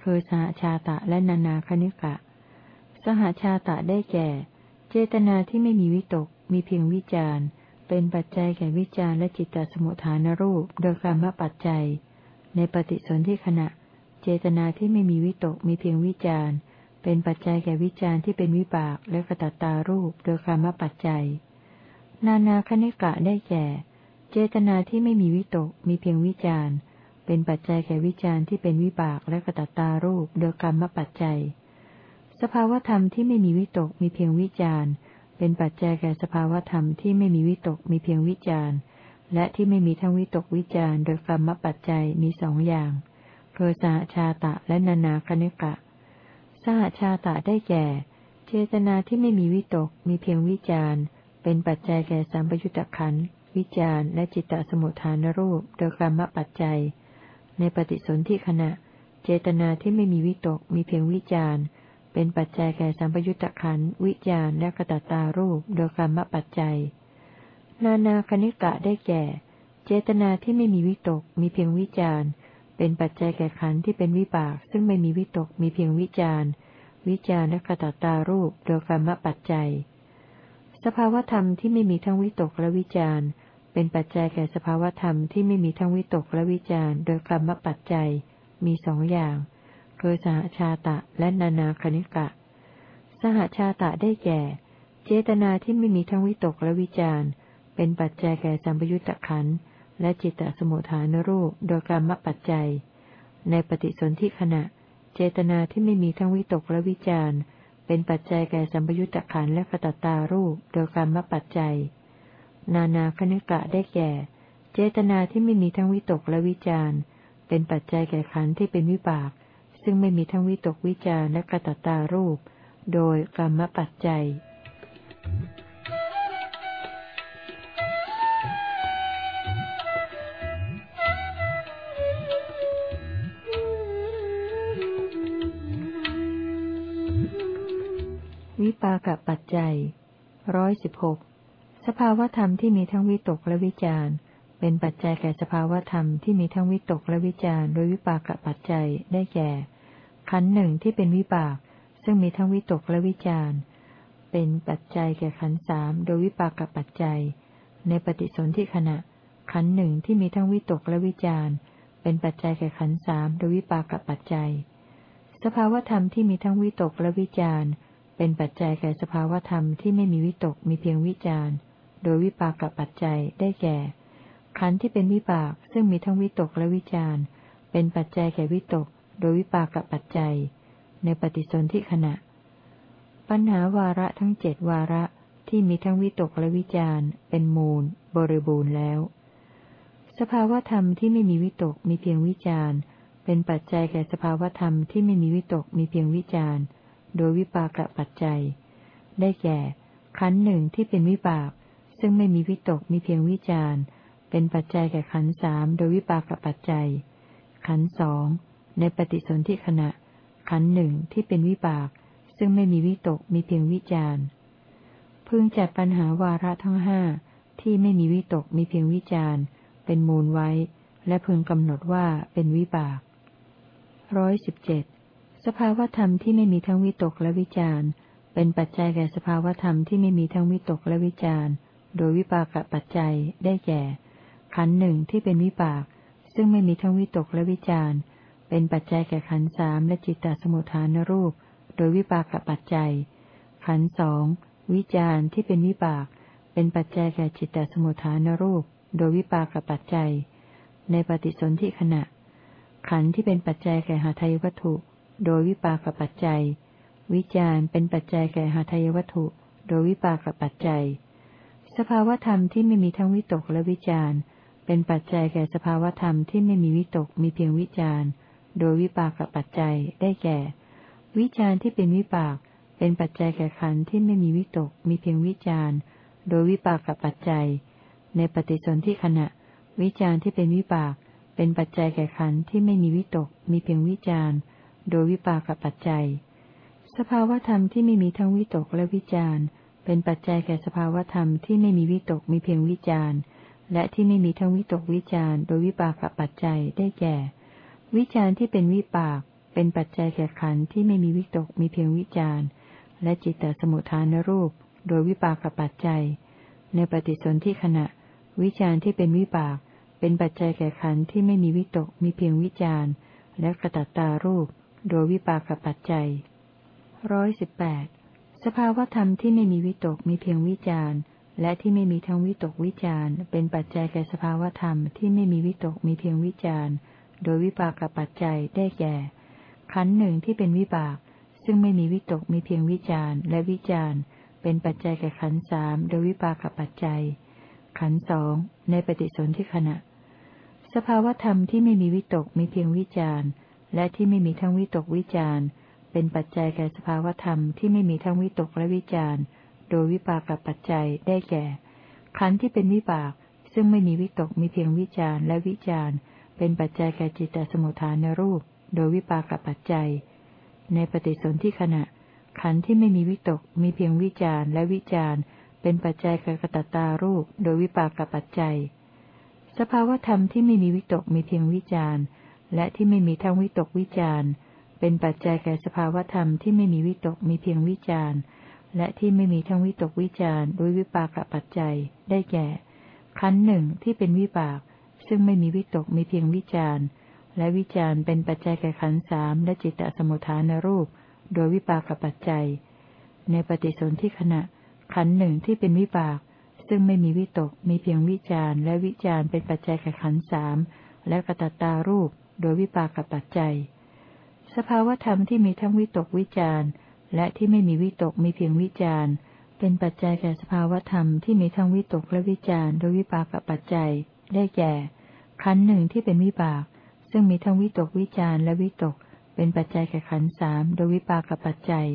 คือสหชาตะและนานาคณิกะ สหชาตะได้แก่ เจตนาที่ไม่มีวิตกมีเพียงวิจาร เป็นปัจจัยแก่วิจารและจิตตสมุทฐานรูปโดยกรรมปัจจัย ในปฏิสนธิขณะ เจตนาที่ไม่มีวิตกมีเพียงวิจารเป็นปัจจัยแก่วิจารที่เป็นวิบากและกระตัตารูปโดยกรรมปัจจัย นานาคณิกะได้แก่ เจตนาที่ไม่มีวิตกมีเพียงวิจารเป็นปัจจัยแก่วิจารที่เป็นวิบากและกระตัตตารูปโดยกรรมปัจจัย สภาวธรรมที่ไม่มีวิตกมีเพียงวิจารณ์ เป็นปัจจัยแก่สภาวธรรมที่ไม่มีวิตกมีเพียงวิจารณ์ และที่ไม่มีทั้งวิตกวิจารณ์โดยกรรมปัจจัยมีสองอย่างคือสหชาตะและนานาคณิกะสหชาตะได้แก่ เจตนาที่ไม่มีวิตกมีเพียงวิจารณ์ เป็นปัจจัยแก่สัมปยุตตะขันวิจารณ์และจิตตสมุทฐานรูปโดยกรรมปัจจัย ในปฏิสนธิขณะ เจตนาที่ไม่มีวิตกมีเพียงวิจาร เป็นปัจจัยแก่สัมปยุตตะขันวิจารและกระตตารูปโดยกรรมปัจจัย นานาคณิกะได้แก่ เจตนาที่ไม่มีวิตกมีเพียงวิจารเป็นปัจจัยแก่ขันที่เป็นวิบาก ซึ่งไม่มีวิตกมีเพียงวิจารวิจารและกระตตารูปโดยกรรมปัจจัย สภาวธรรมที่ไม่มีทั้งวิตกและวิจารเป็นปัจจัยแก่สภาวธรรมที่ไม่มีทั้งวิตกและวิจารโดยกรรมปัจจัย มีสองอย่าง คือสหชาตะและนานาคณิกะ สหชาตะได้แก่ เจตนาที่ไม่มีทั้งวิตกและวิจารเป็นปัจจัยแก่สัมปยุตตะขันและจิตตสมุทฐานรูปโดยกรรมปัจจัย ในปฏิสนธิขณะ เจตนาที่ไม่มีทั้งวิตกและวิจารเป็นปัจจัยแก่สัมปยุตตะขันและกตตารูปโดยกรรมปัจจัย นานาคณิกะได้แก่ เจตนาที่ไม่มีทั้งวิตกและวิจารเป็นปัจจัยแก่ขันที่เป็นวิบาก ซึ่งไม่มีทั้งวิตกวิจารและกระตัตารูป โดยกรรมปัจจัยวิปากปัจจัยร้อยสิบหกสภาวธรรมที่มีทั้งวิตกและวิจารเป็นปัจจัยแก่สภาวธรรมที่มีทั้งวิตกและวิจารโดยวิปากปัจจัยได้แก่ ขันหนึ่งที่เป็นวิบาก ซึ่งมีทั้งวิตกและวิจารเป็นปัจจัยแก่ขันสามโดยวิปากปัจจัย ในปฏิสนธิขณะ ขันหนึ่งที่มีทั้งวิตกและวิจารเป็นปัจจัยแก่ขันสามโดยวิปากปัจจัย สภาวธรรมที่มีทั้งวิตกและวิจารเป็นปัจจัยแก่สภาวธรรมที่ไม่มีวิตกมีเพียงวิจารโดยวิปากปัจจัยได้แก่ ขันธ์ที่เป็นวิบากซึ่งมีทั้งวิตกและวิจารเป็นปัจจัยแก่วิตก โดยวิปากปัจจัย ในปฏิสนธิขณะ ปัญหาวาระทั้งเจ็ดวาระที่มีทั้งวิตกและวิจารเป็นมูล บริบูรณ์แล้ว สภาวธรรมที่ไม่มีวิตกมีเพียงวิจารเป็นปัจจัยแก่สภาวธรรมที่ไม่มีวิตกมีเพียงวิจารโดยวิปากปัจจัย ได้แก่ ขันหนึ่งที่เป็นวิบาก ซึ่งไม่มีวิตกมีเพียงวิจารเป็นปัจจัยแก่ขันสามโดยวิปากปัจจัย ขันสอง ในปฏิสนธิขณะ ขันหนึ่งที่เป็นวิบาก ซึ่งไม่มีวิตกมีเพียงวิจารพึงจัดปัญหาวาระทั้งห้าที่ไม่มีวิตกมีเพียงวิจารเป็นมูลไว้ และพึงกำหนดว่าเป็นวิบากร้อยสิบเจ็ดสภาวธรรมที่ไม่มีทั้งวิตกและวิจารเป็นปัจจัยแก่สภาวธรรมที่ไม่มีทั้งวิตกและวิจารโดยวิปากปัจจัยได้แก่ ขันหนึ่งที่เป็นวิบาก ซึ่งไม่มีทั้งวิตกและวิจาร เป็นปัจจัยแก่ขันสามและจิตตสมุทฐานรูป โดยวิปากปัจจัย ขันสองวิจารที่เป็นวิบาก เป็นปัจจัยแก่จิตตสมุทฐานรูป โดยวิปากปัจจัย ในปฏิสนธิขณะ ขันที่เป็นปัจจัยแก่หาทายวัตถุ โดยวิปากปัจจัย วิจารเป็นปัจจัยแก่หาทายวัตถุ โดยวิปากปัจจัย สภาวธรรมที่ไม่มีทั้งวิตกและวิจารเป็นปัจจัยแก่สภาวธรรมที่ไม่มีวิตกมีเพียงวิจาร โดยวิปากปัจจัยได้แก่ วิจารที่เป็นวิปาก เป็นปัจจัยแก่ขันธ์ที่ไม่มีวิตกมีเพียงวิจารโดยวิปากปัจจัย ในปฏิสนธิขณะ วิจารที่เป็นวิปาก เป็นปัจจัยแก่ขันธ์ที่ไม่มีวิตกมีเพียงวิจารโดยวิปากปัจจัย สภาวธรรมที่ไม่มีทั้งวิตกและวิจารเป็นปัจจัยแก่สภาวธรรมที่ไม่มีวิตกมีเพียงวิจารและที่ไม่มีทั้งวิตกวิจารโดยวิปากปัจจัยได้แก่ วิจารที่เป็นวิปาก เป็นปัจจัยแก่ขันธ์ที่ไม่มีวิตกมีเพียงวิจารและจิตตสมุทฐานรูป โดยวิปากปัจจัย ในปฏิสนธิขณะ วิจารที่เป็นวิปาก เป็นปัจจัยแก่ขันธ์ที่ไม่มีวิตกมีเพียงวิจารและกระตัตตารูป โดยวิปากปัจจัยร้อยสิบแปดสภาวธรรมที่ไม่มีวิตกมีเพียงวิจารและที่ไม่มีทั้งวิตกวิจารเป็นปัจจัยแก่สภาวธรรมที่ไม่มีวิตกมีเพียงวิจาร โดยวิปากปัจจัยได้แก่ ขันหนึ่งที่เป็นวิบาก ซึ่งไม่มีวิตกมีเพียงวิจารและวิจารเป็นปัจจัยแก่ขันสามโดยวิปากปัจจัย ขันสองในปฏิสนธิขณะ สภาวธรรมที่ไม่มีวิตกมีเพียงวิจารและที่ไม่มีทั้งวิตกวิจารเป็นปัจจัยแก่สภาวธรรมที่ไม่มีทั้งวิตกและวิจารโดยวิปากปัจจัยได้แก่ ขันธ์ที่เป็นวิบาก ซึ่งไม่มีวิตกมีเพียงวิจารและวิจาร เป็นปัจจัยแก่จิตตสมุทฐานรูป โดยวิปากปัจจัย ในปฏิสนธิขณะ ขันธ์ที่ไม่มีวิตกมีเพียงวิจารและวิจารเป็นปัจจัยแก่กตตารูป โดยวิปากปัจจัย สภาวธรรมที่ไม่มีวิตกมีเพียงวิจารและที่ไม่มีทั้งวิตกวิจารเป็นปัจจัยแก่สภาวธรรมที่ไม่มีวิตกมีเพียงวิจารและที่ไม่มีทั้งวิตกวิจารโดยวิปากปัจจัย ได้แก่ขันหนึ่งที่เป็นวิบาก ซึ่งไม่มีวิตกมีเพียงวิจารและวิจารเป็นปัจจัยแก่ขันสามและจิตตสมุทฐานรูป โดยวิปากปัจจัย ในปฏิสนธิขณะ ขันหนึ่งที่เป็นวิบาก ซึ่งไม่มีวิตกมีเพียงวิจารและวิจารเป็นปัจจัยแก่ขันสามและกตัตตารูป โดยวิปากปัจจัย สภาวธรรมที่มีทั้งวิตกวิจารและที่ไม่มีวิตกมีเพียงวิจารเป็นปัจจัยแก่สภาวธรรมที่มีทั้งวิตกและวิจารโดยวิปากปัจจัย ได้แก่ ขันหนึ่งที่เป็นวิบาก ซึ่งมีทั้งวิตกวิจารและวิตก เป็นปัจจัยแก่ขันสามโดยวิปากปัจจัย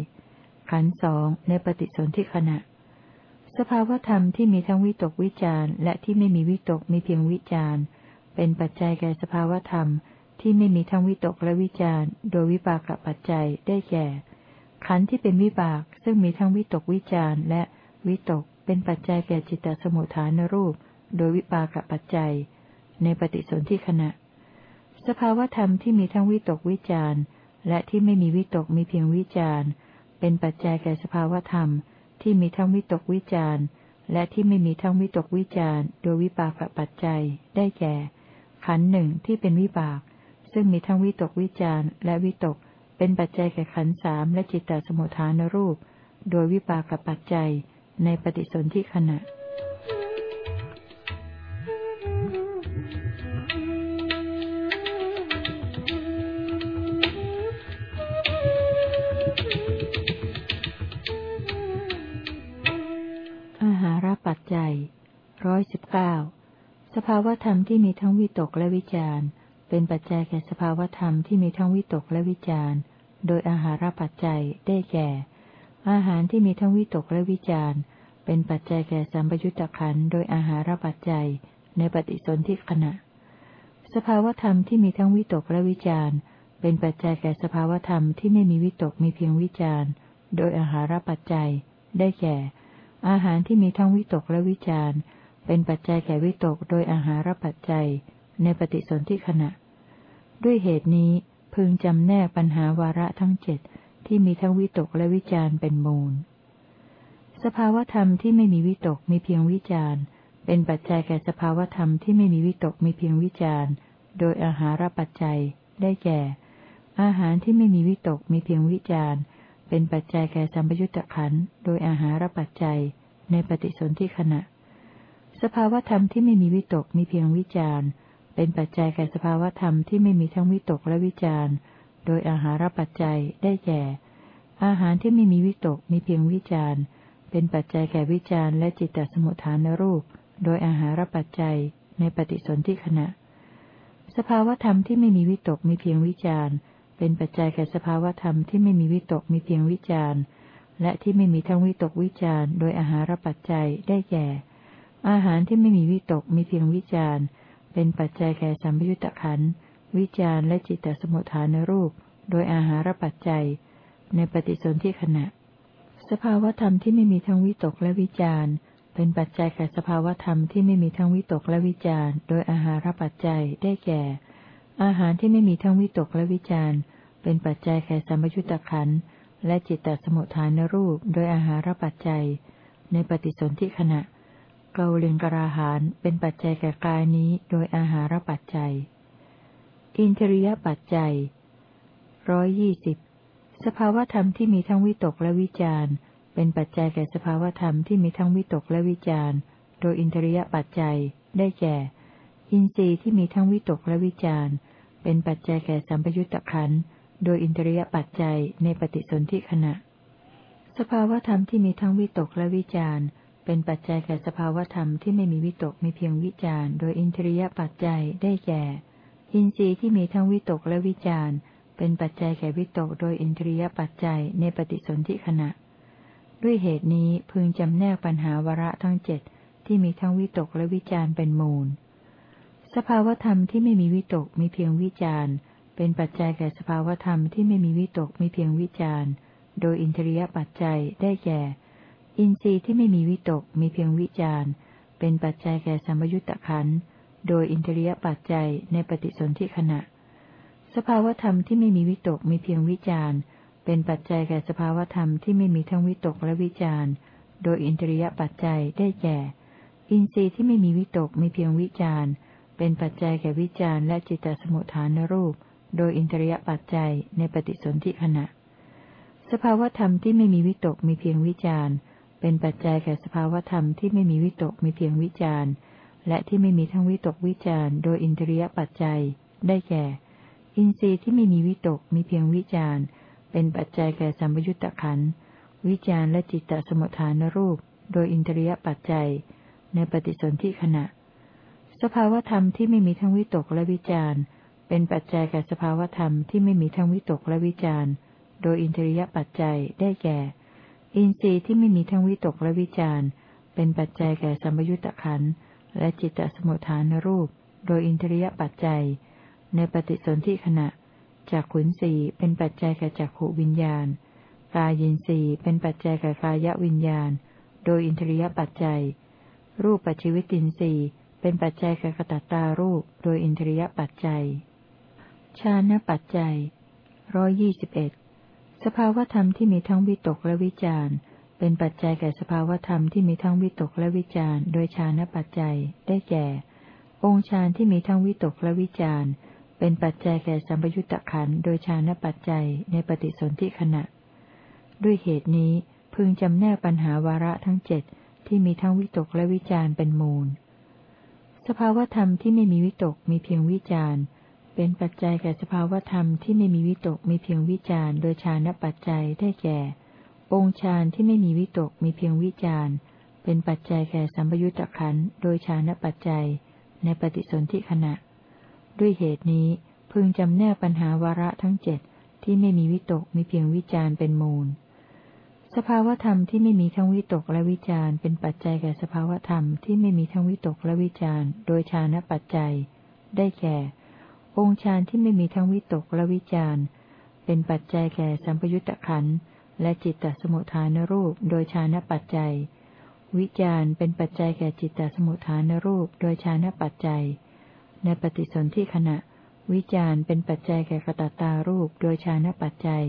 ขันสองในปฏิสนธิขณะ สภาวธรรมที่มีทั้งวิตกวิจารและที่ไม่มีวิตกมีเพียงวิจารเป็นปัจจัยแก่สภาวธรรมที่ไม่มีทั้งวิตกและวิจารโดยวิปากปัจจัยได้แก่ ขันธ์ที่เป็นวิบากซึ่งมีทั้งวิตกวิจารและวิตกเป็นปัจจัยแก่จิตตสมุทฐานรูป โดยวิปากปัจจัย ในปฏิสนธิขณะ สภาวธรรมที่มีทั้งวิตกวิจารและที่ไม่มีวิตกมีเพียงวิจารเป็นปัจจัยแก่สภาวธรรมที่มีทั้งวิตกวิจารและที่ไม่มีทั้งวิตกวิจารโดยวิปากปัจจัย ได้แก่ ขันหนึ่งที่เป็นวิบาก ซึ่งมีทั้งวิตกวิจารและวิตก เป็นปัจจัยแก่ขันสามและจิตตสมุทฐานรูป โดยวิปากปัจจัย ในปฏิสนธิขณะ เก้าสภาวธรรมที่มีทั้งวิตกและวิจารเป็นปัจจัยแก่สภาวธรรมที่มีทั้งวิตกและวิจารโดยอาหารปัจจัยได้แก่ อาหารที่มีทั้งวิตกและวิจารเป็นปัจจัยแก่สัมปยุตตะขันโดยอาหารปัจจัยในปฏิสนธิขณะ สภาวธรรมที่มีทั้งวิตกและวิจารเป็นปัจจัยแก่สภาวธรรมที่ไม่มีวิตกมีเพียงวิจารโดยอาหารปัจจัยได้แก่ อาหารที่มีทั้งวิตกและวิจาร เป็นปัจจัยแก่วิตกโดยอาหารปัจจัย ในปฏิสนธิขณะ ด้วยเหตุนี้พึงจำแนกปัญหาวาระทั้งเจ็ดที่มีทั้งวิตกและวิจารเป็นมูล สภาวธรรมที่ไม่มีวิตกมีเพียงวิจารเป็นปัจจัยแก่สภาวธรรมที่ไม่มีวิตกมีเพียงวิจารโดยอาหารปัจจัย ได้แก่ อาหารที่ไม่มีวิตกมีเพียงวิจารเป็นปัจจัยแก่สัมปยุตตะขันโดยอาหารปัจจัย ในปฏิสนธิขณะ สภาวธรรมที่ไม่มีวิตกมีเพียงวิจารเป็นปัจจัยแก่สภาวธรรมที่ไม่มีทั้งวิตกและวิจารโดยอาหารปัจจัยได้แก่ อาหารที่ไม่มีวิตกมีเพียงวิจารเป็นปัจจัยแก่วิจารและจิตตสมุทฐานรูป โดยอาหารปัจจัยในปฏิสนธิขณะ สภาวธรรมที่ไม่มีวิตกมีเพียงวิจารเป็นปัจจัยแก่สภาวธรรมที่ไม่มีวิตกมีเพียงวิจารณ์และที่ไม่มีทั้งวิตกวิจารณ์โดยอาหารปัจจัยได้แก่ อาหารที่ไม่มีวิตกมีเพียงวิจารณ์เป็นปัจจัยแก่สัมยุญตะขันวิจารณ์และจิตตสมุทฐานรูป โดยอาหารปัจจัย ในปฏิสนธิขณะ สภาวธรรมที่ไม่มีทั้งวิตกและวิจารณ์เป็นปัจจัยแก่สภาวธรรมที่ไม่มีทั้งวิตกและวิจารณ์โดยอาหารปัจจัยได้แก่ อาหารที่ไม่มีทั้งวิตกและวิจารเป็นปัจจัยแก่สัมยุญตะขันและจิตตสมุทฐานรูป โดยอาหารปัจจัย ในปฏิสนธิขณะ เกาเลงกราหารเป็นปัจจัยแก่กายนี้โดยอาหารปัจจัย อินทรียปัจจัยร้อยยี่สิบสภาวธรรมที่มีทั้งวิตกและวิจารเป็นปัจจัยแก่สภาวธรรมที่มีทั้งวิตกและวิจารโดยอินทรียปัจจัย ได้แก่ อินทรีย์ที่มีทั้งวิตกและวิจารเป็นปัจจัยแก่สัมปยุตตะขันโดยอินทรียปัจจัยในปฏิสนธิขณะ สภาวธรรมที่มีทั้งวิตกและวิจาร เป็นปัจจัยแก่สภาวธรรมที่ไม่มีวิตกมีเพียงวิจารโดยอินทรียปัจจัยได้แก่ อินทรีย์ที่มีทั้งวิตกและวิจารเป็นปัจจัยแก่วิตกโดยอินทรียปัจจัยในปฏิสนธิขณะ ด้วยเหตุนี้พึงจำแนกปัญหาวระทั้งเจ็ดที่มีทั้งวิตกและวิจารเป็นมูล สภาวธรรมที่ไม่มีวิตกมีเพียงวิจารเป็นปัจจัยแก่สภาวธรรมที่ไม่มีวิตกมีเพียงวิจารโดยอินทรียปัจจัยได้แก่ อินทรีย์ที่ไม่มีวิตกมีเพียงวิจารเป็นปัจจัยแก่สัมยุญตะขันโดยอินทรียปัจจัยในปฏิสนธิขณะ สภาวธรรมที่ไม่มีวิตกมีเพียงวิจารเป็นปัจจัยแก่สภาวธรรมที่ไม่มีทั้งวิตกและวิจารโดยอินทรียปัจจัยได้แก่ อินทรีย์ที่ไม่มีวิตกมีเพียงวิจารเป็นปัจจัยแก่วิจารและจิตตสมุทฐานรูป โดยอินทรียปัจจัยในปฏิสนธิขณะ สภาวธรรมที่ไม่มีวิตกมีเพียงวิจาร เป็นปัจจัยแก่สภาวธรรมที่ไม่มีวิตกมีเพียงวิจารและที่ไม่มีทั้งวิตกวิจารโดยอินทรียปัจจัย ได้แก่ อินทรีย์ที่ไม่มีวิตกมีเพียงวิจารเป็นปัจจัยแก่สัมยุญตะขันวิจารและจิตตสมุทฐานรูป โดยอินทรียปัจจัย ในปฏิสนธิขณะ สภาวธรรมที่ไม่มีทั้งวิตกและวิจารเป็นปัจจัยแก่สภาวธรรมที่ไม่มีทั้งวิตกและวิจารโดยอินทรียปัจจัยได้แก่ อินทรีย์ที่ไม่มีทั้งวิตกและวิจารเป็นปัจจัยแก่สัมยุญตะขันและจิตตสมุทฐานรูป โดยอินทรียปัจจัย ในปฏิสนธิขณะจากขุนสีเป็นปัจจัยแก่จักขวิญญาณ กายินสีเป็นปัจจัยแก่กายวิญญาณ โดยอินทรียปัจจัย รูปปัจจิวิตินสีเป็นปัจจัยแก่กตัตตารูป โดยอินทรียปัจจัย ชานะปัจจัยร้อยี่สิบเอ็ด สภาวธรรมที่มีทั้งวิตกและวิจารเป็นปัจจัยแก่สภาวธรรมที่มีทั้งวิตกและวิจารโดยชานะปัจจัยได้แก่ องค์ฌานที่มีทั้งวิตกและวิจารเป็นปัจจัยแก่สัมปยุตตะขันโดยชานะปัจจัยในปฏิสนธิขณะ ด้วยเหตุนี้พึงจำแนกปัญหาวาระทั้งเจ็ดที่มีทั้งวิตกและวิจารเป็นมูล สภาวธรรมที่ไม่มีวิตกมีเพียงวิจาร เป็นปัจจัยแก่สภาวธรรมที่ไม่มีวิตกมีเพียงวิจารโดยชานปัจจัยได้แก่ องค์ฌานที่ไม่มีวิตกมีเพียงวิจารเป็นปัจจัยแก่สัมปยุตตะขันโดยชานปัจจัย ในปฏิสนธิขณะ ด้วยเหตุนี้พึงจำแนกปัญหาวาระทั้งเจ็ดที่ไม่มีวิตกมีเพียงวิจารเป็นมูล สภาวธรรมที่ไม่มีทั้งวิตกและวิจารเป็นปัจจัยแก่สภาวธรรมที่ไม่มีทั้งวิตกและวิจารโดยฌานปัจจัย ได้แก่ องค์ฌานที่ไม่มีทั้งวิตกและวิจารเป็นปัจจัยแก่สัมปยุตตะขันและจิตตสมุทฐานรูปโดยฌานปัจจัย วิจารเป็นปัจจัยแก่จิตตสมุทฐานรูปโดยฌานปัจจัย ในปฏิสนธิขณะ วิจารเป็นปัจจัยแก่กตตารูปโดยฌานปัจจัย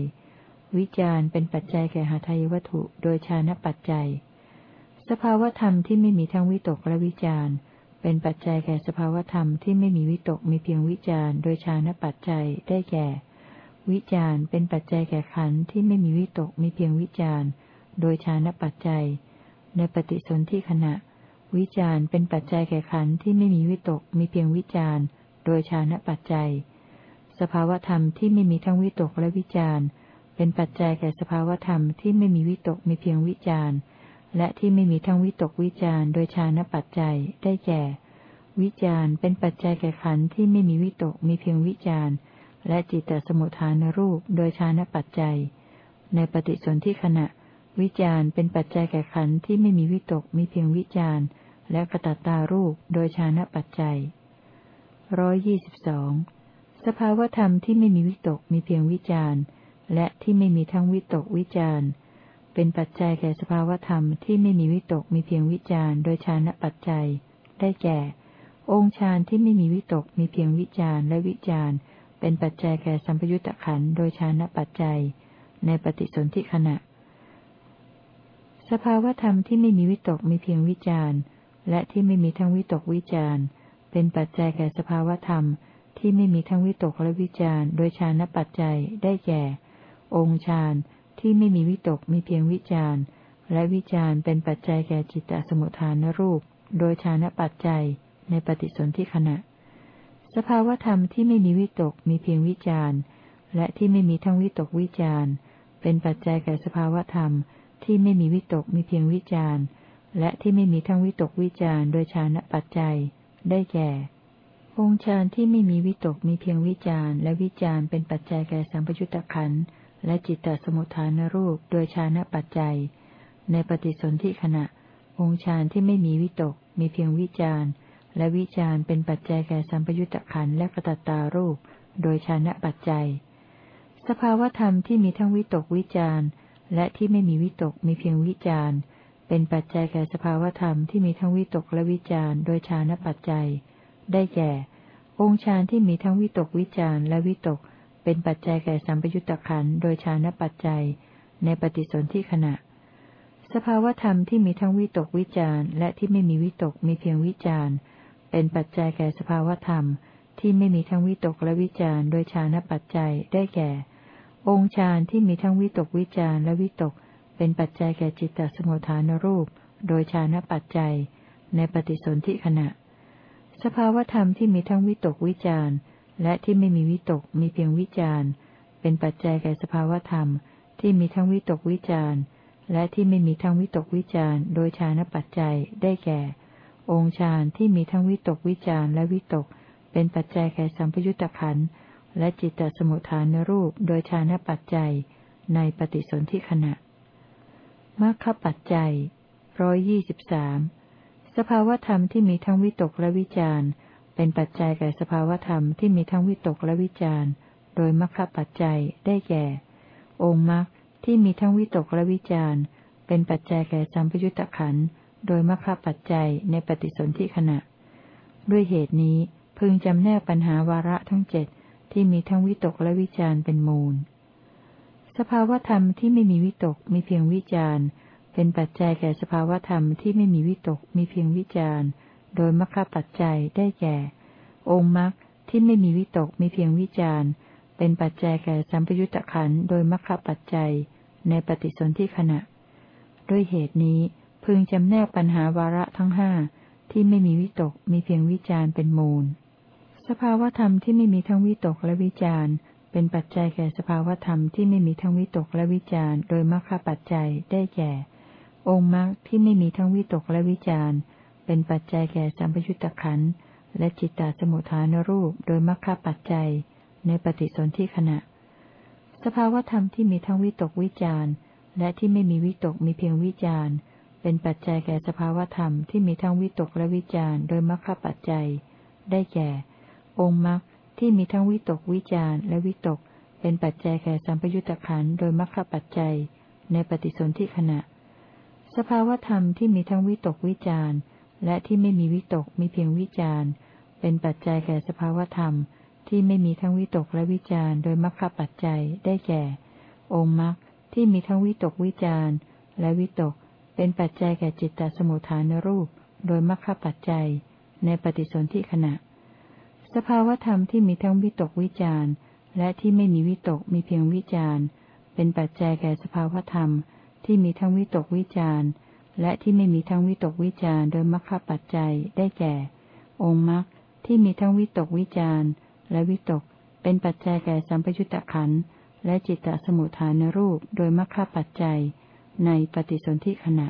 วิจารเป็นปัจจัยแก่หาทายวัตถุโดยชานะปัจจัย สภาวธรรมที่ไม่มีทั้งวิตกและวิจาร เป็นปัจจัยแก่สภาวธรรมที่ไม่มีวิตกมีเพียงวิจารโดยชานะปัจจัยได้แก่ วิจารเป็นปัจจัยแก่ขันธ์ที่ไม่มีวิตกมีเพียงวิจารโดยชานะปัจจัย ในปฏิสนธิขณะ วิจารเป็นปัจจัยแก่ขันธ์ที่ไม่มีวิตกมีเพียงวิจารโดยชานะปัจจัย สภาวธรรมที่ไม่มีทั้งวิตกและวิจารเป็นปัจจัยแก่สภาวธรรมที่ไม่มีวิตกมีเพียงวิจารณ์ และที่ไม่มีทั้งวิตกวิจารโดยชานะปัจจัยได้แก่ วิจารเป็นปัจจัยแก่ขันธ์ที่ไม่มีวิตกมีเพียงวิจารและจิตตสมุทฐานรูปโดยชานะปัจจัย ในปฏิสนธิขณะ วิจารเป็นปัจจัยแก่ขันธ์ที่ไม่มีวิตกมีเพียงวิจารและกระตัตารูปโดยชานะปัจจัยร้อยยี่สิบสองสภาวธรรมที่ไม่มีวิตกมีเพียงวิจารณ์ และที่ไม่มีทั้งวิตกวิจาร เป็นปัจจัยแก่สภาวธรรมที่ไม่มีวิตกมีเพียงวิจารโดยชานะปัจจัย ได้แก่ องค์ฌานที่ไม่มีวิตกมีเพียงวิจารและวิจารเป็นปัจจัยแก่สัมปยุตตะขันโดยชานะปัจจัย ในปฏิสนธิขณะ สภาวธรรมที่ไม่มีวิตกมีเพียงวิจารและที่ไม่มีทั้งวิตกวิจารเป็นปัจจัยแก่สภาวธรรมที่ไม่มีทั้งวิตกและวิจารโดยชานะปัจจัยได้แก่ องค์ฌาน ที่ไม่มีวิตกมีเพียงวิจารณ์และวิจารณ์เป็นปัจจัยแก่จิตตสมุทฐานรูป โดยฌานปัจจัยในปฏิสนธิขณะ สภาวธรรมที่ไม่มีวิตกมีเพียงวิจารณ์และที่ไม่มีทั้งวิตกวิจารณ์เป็นปัจจัยแก่สภาวธรรมที่ไม่มีวิตกมีเพียงวิจารณ์และที่ไม่มีทั้งวิตกวิจารณ์โดยฌานปัจจัย ได้แก่ องค์ฌานที่ไม่มีวิตกมีเพียงวิจารณ์และวิจารณ์เป็นปัจจัยแก่สัมปยุตตะขันธ์ และจิตตสมุทฐานรูปโดยชานะปัจจัย ในปฏิสนธิขณะ องค์ฌานที่ไม่มีวิตก มีเพียงวิจารและวิจารเป็นปัจจัยแก่สัมปยุตตะขันและกระตัตตารูป โดยชานะปัจจัย สภาวธรรมที่มีทั้งวิตกวิจารและที่ไม่มีวิตกมีเพียงวิจารเป็นปัจจัยแก่สภาวธรรมที่มีทั้งวิตกและวิจารโดยชานะปัจจัย ได้แก่ องค์ฌานที่มีทั้งวิตกวิจารและวิตก เป็นปัจจัยแก่สัมปยุตตะขันโดยชานปัจจัย ในปฏิสนธิขณะ สภาวธรรมที่มีทั้งวิตกวิจารและที่ไม่มีวิตกมีเพียงวิจารเป็นปัจจัยแก่สภาวธรรม ที่ไม่มีทั้งวิตกและวิจารโดยชานปัจจัยได้แก่ องค์ฌานที่มีทั้งวิตกวิจารและวิตก เป็นปัจจัยแก่จิตตสมุทฐานรูป โดยชานปัจจัย ในปฏิสนธิขณะ สภาวธรรมที่มีทั้งวิตกวิจาร และที่ไม่มีวิตกมีเพียงวิจารเป็นปัจจัยแก่สภาวธรรม ที่มีทั้งวิตกวิจารและที่ไม่มีทั้งวิตกวิจารโดยฌานปัจจัยได้แก่ องค์ฌานที่มีทั้งวิตกวิจารและวิตก เป็นปัจจัยแก่สัมปยุตตะขันและจิตตสมุทฐานรูปโดยฌานปัจจัย ในปฏิสนธิขณะมรรคปัจจัยร้อยยี่สิบสามสภาวธรรมที่มีทั้งวิตกและวิจาร เป็นปัจจัยแก่สภาวธรรมที่มีทั้งวิตกและวิจารโดยมรรคปัจจัยได้แก่ องค์มรรคที่มีทั้งวิตกและวิจารเป็นปัจจัยแก่สัมปยุตตะขันโดยมรรคปัจจัยในปฏิสนธิขณะ ด้วยเหตุนี้พึงจำแนกปัญหาวาระทั้งเจ็ดที่มีทั้งวิตกและวิจารเป็นมูล สภาวธรรมที่ไม่มีวิตกมีเพียงวิจารเป็นปัจจัยแก่สภาวธรรมที่ไม่มีวิตกมีเพียงวิจาร โดยมรรคปัจจัยได้แก่ องค์มรรคที่ไม่มีวิตกมีเพียงวิจารเป็นปัจจัยแก่สัมปยุตตะขันโดยมรรคปัจจัยในปฏิสนธิขณะ ด้วยเหตุนี้พึงจำแนกปัญหาวาระทั้งห้าที่ไม่มีวิตกมีเพียงวิจารเป็นมูล สภาวธรรมที่ไม่มีทั้งวิตกและวิจารเป็นปัจจัยแก่สภาวธรรมที่ไม่มีทั้งวิตกและวิจารโดยมรรคปัจจัยได้แก่ องค์มรรคที่ไม่มีทั้งวิตกและวิจาร เป็นปัจจัยแก่สัมปยุตตะขันและจิตตสมุทฐานรูปโดยมรรคปัจจัย ในปฏิสนธิขณะ สภาวธรรมที่มีทั้งวิตกวิจารและที่ไม่มีวิตกมีเพียงวิจารเป็นปัจจัยแก่สภาวธรรมที่มีทั้งวิตกและวิจารโดยมรรคปัจจัย ได้แก่ องค์มรรคที่มีทั้งวิตกวิจารและวิตก เป็นปัจจัยแก่สัมปยุตตะขันโดยมรรคปัจจัย ในปฏิสนธิขณะ สภาวธรรมที่มีทั้งวิตกวิจาร และที่ไม่มีวิตกมีเพียงวิจารเป็นปัจจัยแก่สภาวธรรม ที่ไม่มีทั้งวิตกและวิจารโดยมรรคปัจจัยได้แก่ องค์มรรคที่มีทั้งวิตกวิจารและวิตก เป็นปัจจัยแก่จิตตสมุทฐานรูป โดยมรรคปัจจัย ในปฏิสนธิขณะ สภาวธรรมที่มีทั้งวิตกวิจารและที่ไม่มีวิตกมีเพียงวิจารเป็นปัจจัยแก่สภาวธรรม ที่มีทั้งวิตกวิจาร และที่ไม่มีทั้งวิตกวิจารโดยมรรคปัจจัยได้แก่ องค์มรรคที่มีทั้งวิตกวิจารและวิตก เป็นปัจจัยแก่สัมปยุตตะขันและจิตตสมุทฐานรูปโดยมรรคปัจจัย ในปฏิสนธิขณะ